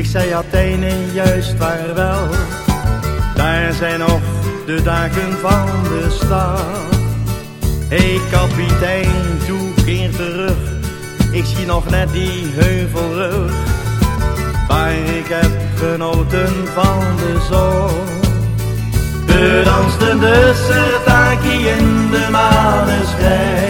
Ik zei Athene juist vaarwel. Daar zijn nog de daken van de stad. Hé hey, kapitein, toe keer terug. Ik zie nog net die heuvelrug. Waar ik heb genoten van de zon. We dansten de sertaki in de maneschijn.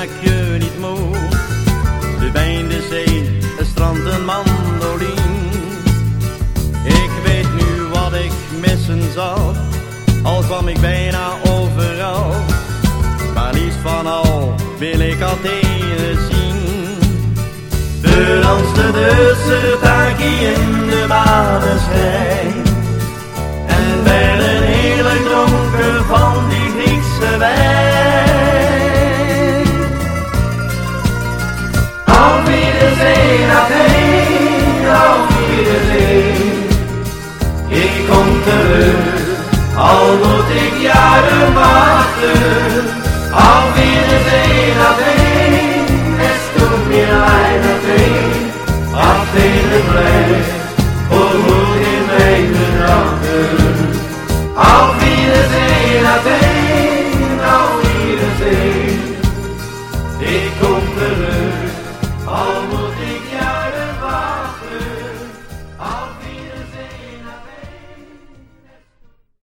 raak je niet. De wijn, zee, het strand, een mandolin. Ik weet nu wat ik missen zal, al kwam ik bijna overal. Maar liefst van al wil ik Athene zien. De in de maneschijn. og þig jarum aftur á fyrir þeir að þeir estum mér æra þeir að þeir er bleið og út í veitur aftur. Á fyrir þeir að þeir á fyrir þeir þig og